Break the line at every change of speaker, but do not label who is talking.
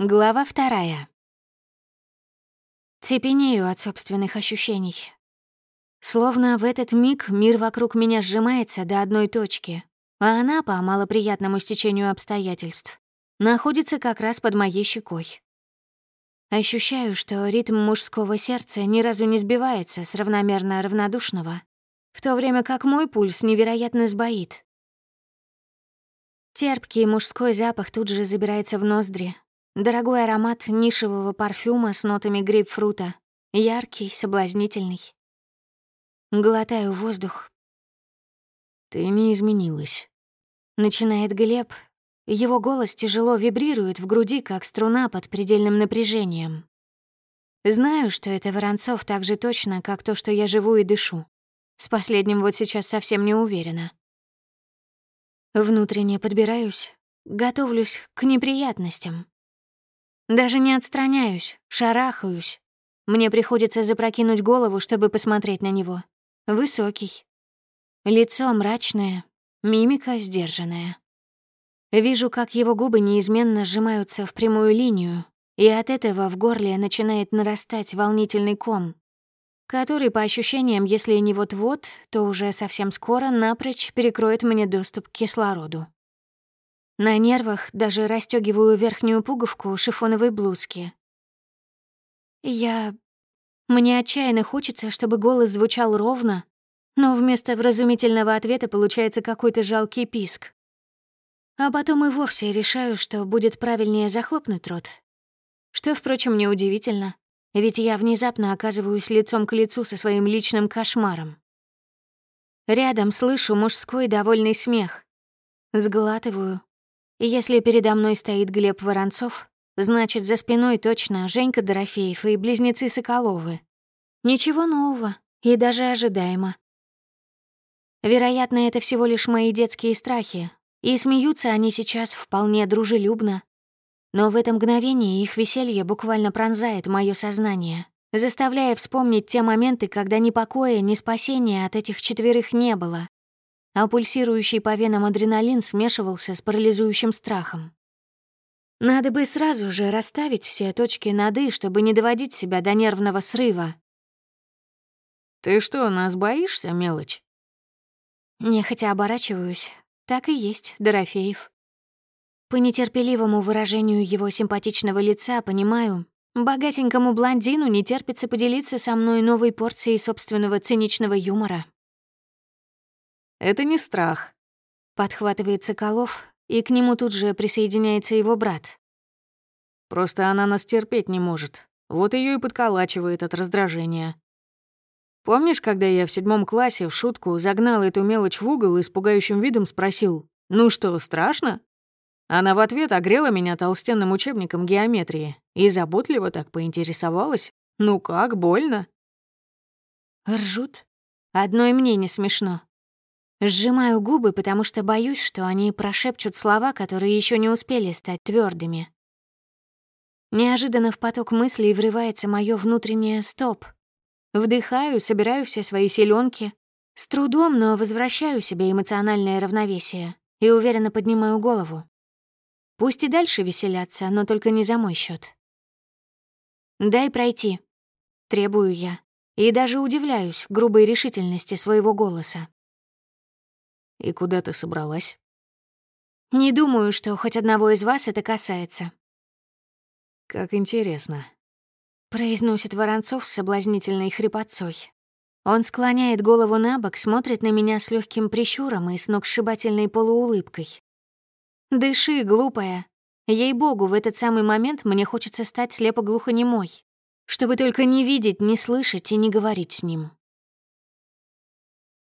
Глава вторая. Цепенею от собственных ощущений. Словно в этот миг мир вокруг меня сжимается до одной точки, а она, по малоприятному стечению обстоятельств, находится как раз под моей щекой. Ощущаю, что ритм мужского сердца ни разу не сбивается с равномерно равнодушного, в то время как мой пульс невероятно сбоит. Терпкий мужской запах тут же забирается в ноздри, Дорогой аромат нишевого парфюма с нотами грейпфрута. Яркий, соблазнительный. Глотаю воздух.
«Ты не изменилась», —
начинает Глеб. Его голос тяжело вибрирует в груди, как струна под предельным напряжением. Знаю, что это Воронцов так же точно, как то, что я живу и дышу. С последним вот сейчас совсем не уверена. Внутренне подбираюсь, готовлюсь к неприятностям. Даже не отстраняюсь, шарахаюсь. Мне приходится запрокинуть голову, чтобы посмотреть на него. Высокий. Лицо мрачное, мимика сдержанная. Вижу, как его губы неизменно сжимаются в прямую линию, и от этого в горле начинает нарастать волнительный ком, который, по ощущениям, если не вот-вот, то уже совсем скоро напрочь перекроет мне доступ к кислороду. На нервах даже расстёгиваю верхнюю пуговку шифоновой блузки. Я... Мне отчаянно хочется, чтобы голос звучал ровно, но вместо вразумительного ответа получается какой-то жалкий писк. А потом и вовсе решаю, что будет правильнее захлопнуть рот. Что, впрочем, неудивительно, ведь я внезапно оказываюсь лицом к лицу со своим личным кошмаром. Рядом слышу мужской довольный смех. Сглатываю, если передо мной стоит Глеб Воронцов, значит, за спиной точно Женька Дорофеев и близнецы Соколовы. Ничего нового и даже ожидаемо. Вероятно, это всего лишь мои детские страхи, и смеются они сейчас вполне дружелюбно. Но в это мгновение их веселье буквально пронзает мое сознание, заставляя вспомнить те моменты, когда ни покоя, ни спасения от этих четверых не было а пульсирующий по венам адреналин смешивался с парализующим страхом. Надо бы сразу же расставить все точки над «и», чтобы не доводить себя до нервного срыва.
«Ты что, нас боишься, мелочь?»
Нехотя оборачиваюсь. Так и есть, Дорофеев. По нетерпеливому выражению его симпатичного лица понимаю, богатенькому блондину не терпится поделиться со мной новой порцией собственного циничного юмора.
Это не страх.
Подхватывает Соколов, и к нему тут же присоединяется его брат.
Просто она нас терпеть не может. Вот ее и подколачивает от раздражения. Помнишь, когда я в седьмом классе в шутку загнал эту мелочь в угол и с пугающим видом спросил, «Ну что, страшно?» Она в ответ огрела меня толстенным учебником геометрии и заботливо так поинтересовалась, «Ну как, больно?»
Ржут. Одной мне не смешно. Сжимаю губы, потому что боюсь, что они прошепчут слова, которые еще не успели стать твердыми. Неожиданно в поток мыслей врывается мое внутреннее «стоп». Вдыхаю, собираю все свои силёнки, с трудом, но возвращаю себе эмоциональное равновесие и уверенно поднимаю голову. Пусть и дальше веселятся, но только не за мой счет. «Дай пройти», — требую я, и даже удивляюсь грубой решительности своего голоса.
И куда ты собралась?
Не думаю, что хоть одного из вас это касается.
Как интересно.
Произносит Воронцов с соблазнительной хрипотцой. Он склоняет голову на бок, смотрит на меня с легким прищуром и сногсшибательной полуулыбкой. «Дыши, глупая. Ей-богу, в этот самый момент мне хочется стать слепо-глухонемой, чтобы только не видеть, не слышать и не говорить с ним».